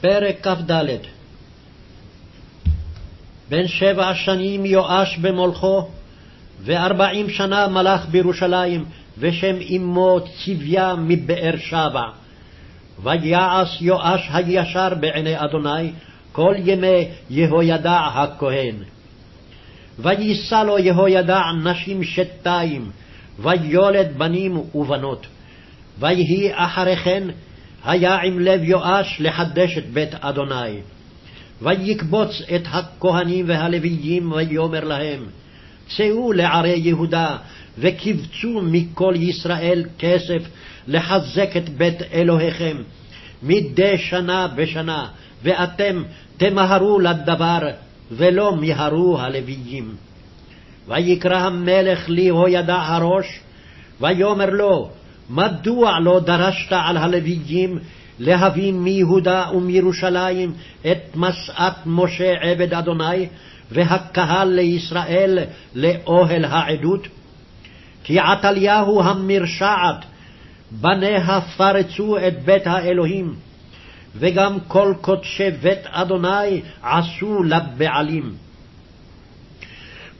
פרק כ"ד בן שבע שנים יואש במולכו, וארבעים שנה מלך בירושלים, ושם אמו צביה מבאר שבע. ויעש יואש הישר בעיני אדוני כל ימי יהוידע הכהן. ויישא לו יהוידע נשים שתיים, ויולד בנים ובנות. ויהי אחרי כן היה עם לב יואש לחדש את בית אדוני. ויקבוץ את הכהנים והלוויים ויאמר להם, צאו לערי יהודה, וקבצו מכל ישראל כסף לחזק את בית אלוהיכם, מדי שנה בשנה, ואתם תמהרו לדבר, ולא מיהרו הלוויים. ויקרא המלך ליהוידע הראש, ויאמר לו, מדוע לא דרשת על הלוויים להביא מיהודה ומירושלים את משאת משה עבד אדוני והקהל לישראל לאוהל העדות? כי עתליהו המרשעת בניה פרצו את בית האלוהים, וגם כל קודשי בית אדוני עשו לבעלים.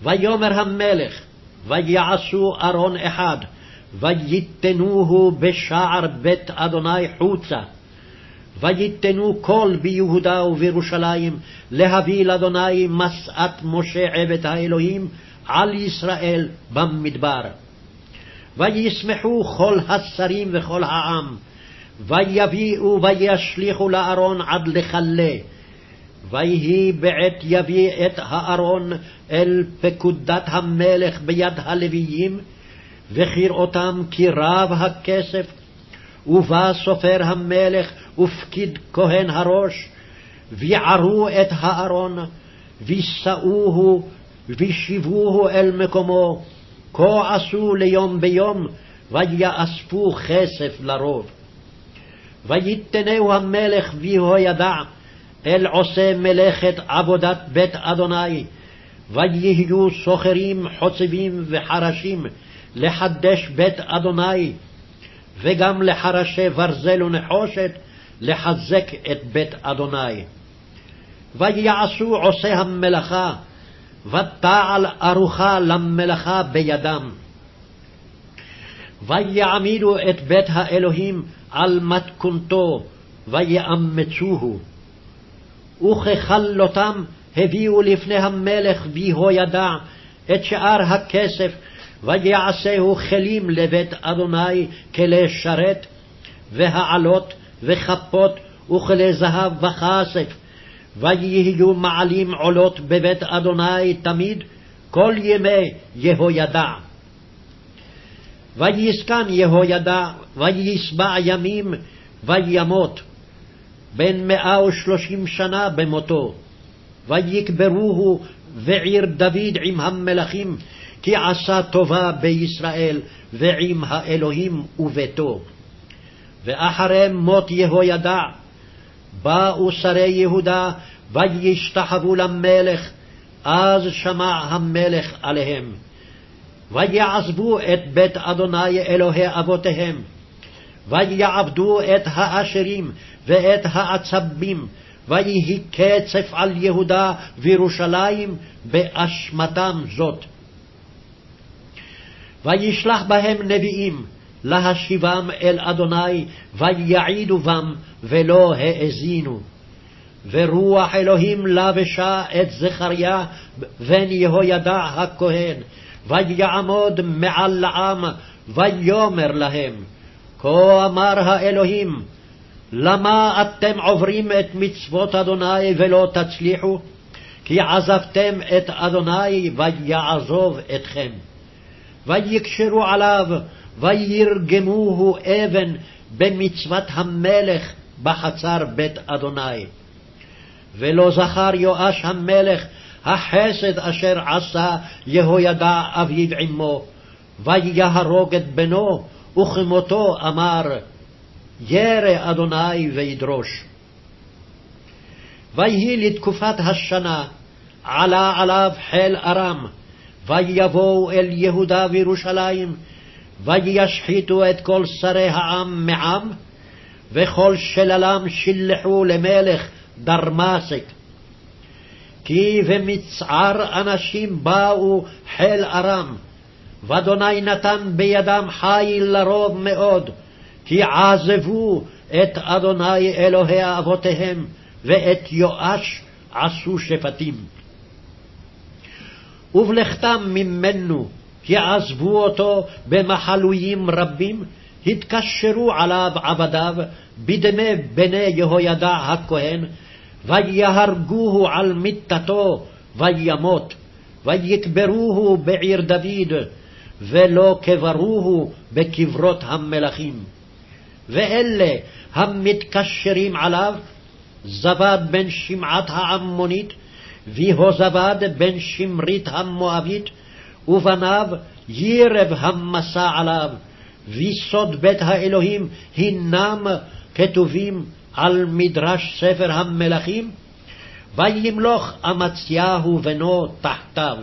ויאמר המלך, ויעשו ארון אחד, ויתנוהו בשער בית אדוני חוצה. ויתנו כל ביהודה ובירושלים להביא לאדוני משאת משה עבד האלוהים על ישראל במדבר. וישמחו כל השרים וכל העם, ויביאו וישליכו לארון עד לכלה. ויהי בעת יביא את הארון אל פקודת המלך ביד הלוויים, וכראותם כי רב הכסף, ובא סופר המלך ופקיד כהן הראש, ויערו את הארון, וישאוהו, וישיבוהו אל מקומו, כה עשו ליום ביום, ויאספו כסף לרוב. ויתנהו המלך ויהוידע אל עושה מלאכת עבודת בית אדוני, ויהיו סוחרים חוצבים וחרשים, לחדש בית אדוני, וגם לחרשי ברזל ונחושת, לחזק את בית אדוני. ויעשו עושי המלאכה, ותעל ארוחה למלאכה בידם. ויעמידו את בית האלוהים על מתכונתו, ויאמצוהו. וככלותם הביאו לפני המלך ביהוידע את שאר הכסף ויעשהו כלים לבית אדוני כלי שרת, והעלות וכפות וכלי זהב וכסף, ויהיו מעלים עולות בבית אדוני תמיד, כל ימי יהוידע. ויסכן יהוידע, וישבע ימים, וימות, בן מאה ושלושים שנה במותו. ויקברוהו בעיר דוד עם המלכים, כי עשה טובה בישראל ועם האלוהים וביתו. ואחרי מות יהוידע באו שרי יהודה וישתחוו למלך, אז שמע המלך עליהם. ויעזבו את בית אדוני אלוהי אבותיהם, ויעבדו את האשרים ואת העצבים, ויהי קצף על יהודה וירושלים באשמתם זאת. וישלח בהם נביאים, להשיבם אל אדוני, ויעידו בם, ולא האזינו. ורוח אלוהים לבשה את זכריה בן יהוידע הכהן, ויעמוד מעל לעם, ויאמר להם, כה אמר האלוהים, למה אתם עוברים את מצוות אדוני ולא תצליחו? כי עזבתם את אדוני ויעזוב אתכם. ויקשרו עליו, וירגמוהו אבן במצוות המלך בחצר בית אדוני. ולא זכר יואש המלך החסד אשר עשה יהוידע אביו עמו, ויהרוג את בנו, וכמותו אמר, ירא אדוני וידרוש. ויהי לתקופת השנה, עלה עליו חיל ארם, ויבואו אל יהודה וירושלים, וישחיתו את כל שרי העם מעם, וכל שללם שילחו למלך דרמסק. כי במצער אנשים באו חיל ארם, ואדוני נתן בידם חיל לרוב מאוד, כי עזבו את אדוני אלוהי אבותיהם, ואת יואש עשו שפטים. ובלכתם ממנו, כי עזבו אותו במחלויים רבים, התקשרו עליו עבדיו בדמי בני יהוידע הכהן, ויהרגוהו על מיתתו, וימות, ויקברוהו בעיר דוד, ולא קברוהו בקברות המלכים. ואלה המתקשרים עליו, זבד בן שמעת העמונית, והוזבד בן שמרית המואבית, ובניו ירב המסע עליו, ויסוד בית האלוהים הנם כתובים על מדרש ספר המלכים, וימלוך אמציהו בנו תחתיו.